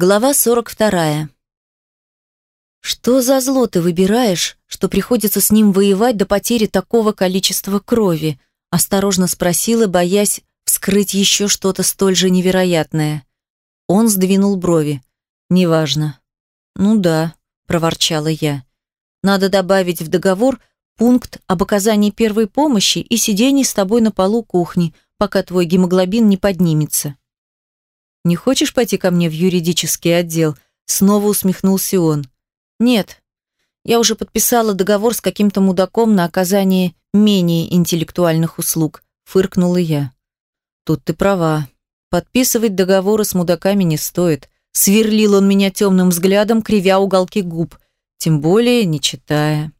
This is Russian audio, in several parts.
Глава 42. «Что за зло ты выбираешь, что приходится с ним воевать до потери такого количества крови?» осторожно спросила, боясь вскрыть еще что-то столь же невероятное. Он сдвинул брови. «Неважно». «Ну да», – проворчала я. «Надо добавить в договор пункт об оказании первой помощи и сидении с тобой на полу кухни, пока твой гемоглобин не поднимется». «Не хочешь пойти ко мне в юридический отдел?» Снова усмехнулся он. «Нет. Я уже подписала договор с каким-то мудаком на оказание менее интеллектуальных услуг», фыркнула я. «Тут ты права. Подписывать договоры с мудаками не стоит». Сверлил он меня темным взглядом, кривя уголки губ, тем более не читая.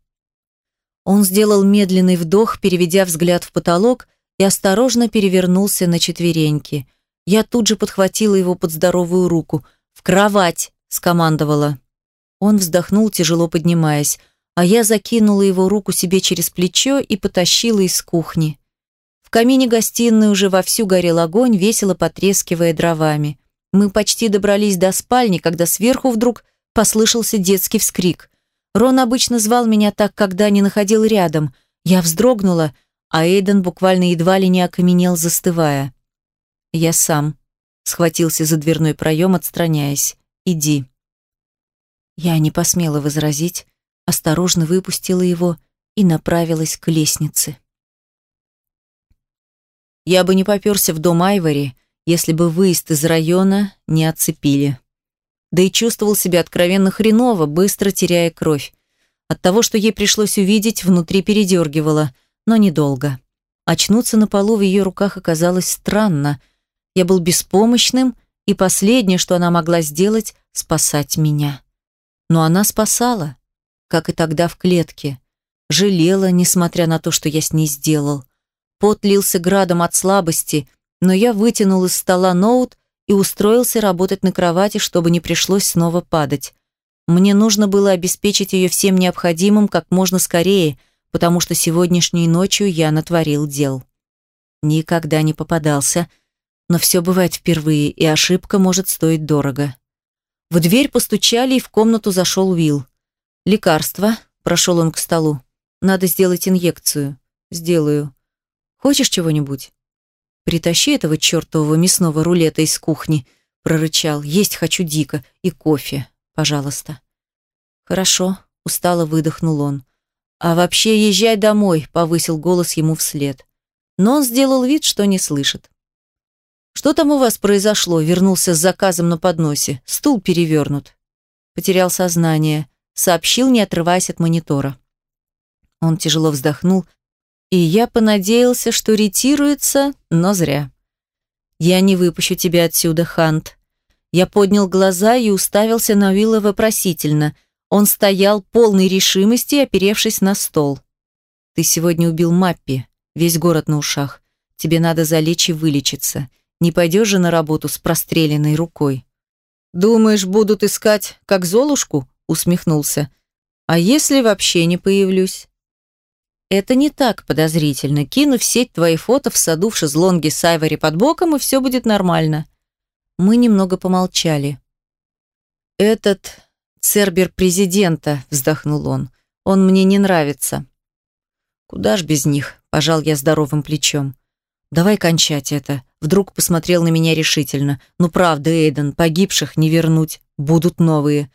Он сделал медленный вдох, переведя взгляд в потолок, и осторожно перевернулся на четвереньки – я тут же подхватила его под здоровую руку. «В кровать!» – скомандовала. Он вздохнул, тяжело поднимаясь, а я закинула его руку себе через плечо и потащила из кухни. В камине гостиной уже вовсю горел огонь, весело потрескивая дровами. Мы почти добрались до спальни, когда сверху вдруг послышался детский вскрик. Рон обычно звал меня так, когда не находил рядом. Я вздрогнула, а Эйден буквально едва ли не окаменел, застывая. «Я сам», — схватился за дверной проем, отстраняясь. «Иди». Я не посмела возразить, осторожно выпустила его и направилась к лестнице. Я бы не попёрся в дом Айвори, если бы выезд из района не отцепили. Да и чувствовал себя откровенно хреново, быстро теряя кровь. От того, что ей пришлось увидеть, внутри передергивало, но недолго. Очнуться на полу в ее руках оказалось странно — я был беспомощным, и последнее, что она могла сделать, спасать меня. Но она спасала, как и тогда в клетке. Жалела, несмотря на то, что я с ней сделал. Пот лился градом от слабости, но я вытянул из стола ноут и устроился работать на кровати, чтобы не пришлось снова падать. Мне нужно было обеспечить ее всем необходимым как можно скорее, потому что сегодняшней ночью я натворил дел. Никогда не попадался, но все бывает впервые, и ошибка может стоить дорого. В дверь постучали, и в комнату зашел Уилл. «Лекарство», – прошел он к столу. «Надо сделать инъекцию». «Сделаю». «Хочешь чего-нибудь?» «Притащи этого чертового мясного рулета из кухни», – прорычал. «Есть хочу дико. И кофе, пожалуйста». «Хорошо», – устало выдохнул он. «А вообще езжай домой», – повысил голос ему вслед. Но он сделал вид, что не слышит. «Что там у вас произошло?» Вернулся с заказом на подносе. «Стул перевернут». Потерял сознание. Сообщил, не отрываясь от монитора. Он тяжело вздохнул, и я понадеялся, что ретируется, но зря. «Я не выпущу тебя отсюда, Хант». Я поднял глаза и уставился на Уилла вопросительно. Он стоял полной решимости, оперевшись на стол. «Ты сегодня убил Маппи, весь город на ушах. Тебе надо залечь и вылечиться. Не пойдешь же на работу с простреленной рукой. Думаешь, будут искать, как Золушку? Усмехнулся. А если вообще не появлюсь? Это не так подозрительно. Кину в сеть твои фото в саду в шезлонге с под боком, и все будет нормально. Мы немного помолчали. Этот цербер президента, вздохнул он. Он мне не нравится. Куда ж без них? Пожал я здоровым плечом. Давай кончать это. Вдруг посмотрел на меня решительно. Ну правда, Эйден, погибших не вернуть. Будут новые.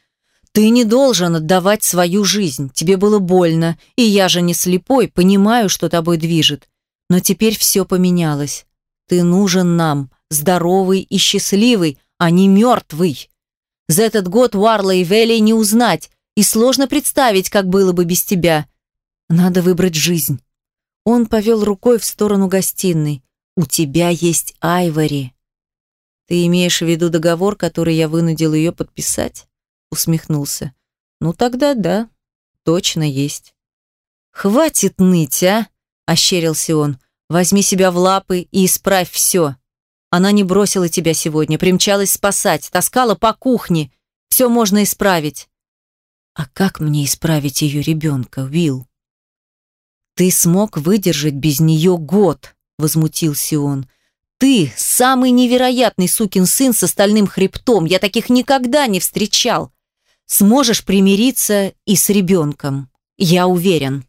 Ты не должен отдавать свою жизнь. Тебе было больно. И я же не слепой, понимаю, что тобой движет. Но теперь все поменялось. Ты нужен нам, здоровый и счастливый, а не мертвый. За этот год Уарла и Велли не узнать, и сложно представить, как было бы без тебя. Надо выбрать жизнь. Он повел рукой в сторону гостиной. У тебя есть Айвори. Ты имеешь в виду договор, который я вынудил ее подписать? Усмехнулся. Ну тогда да, точно есть. Хватит ныть, а? Ощерился он. Возьми себя в лапы и исправь все. Она не бросила тебя сегодня, примчалась спасать, таскала по кухне. Все можно исправить. А как мне исправить ее ребенка, Уилл? Ты смог выдержать без нее год возмутился он. Ты самый невероятный сукин сын с остальным хребтом. Я таких никогда не встречал. Сможешь примириться и с ребенком. Я уверен.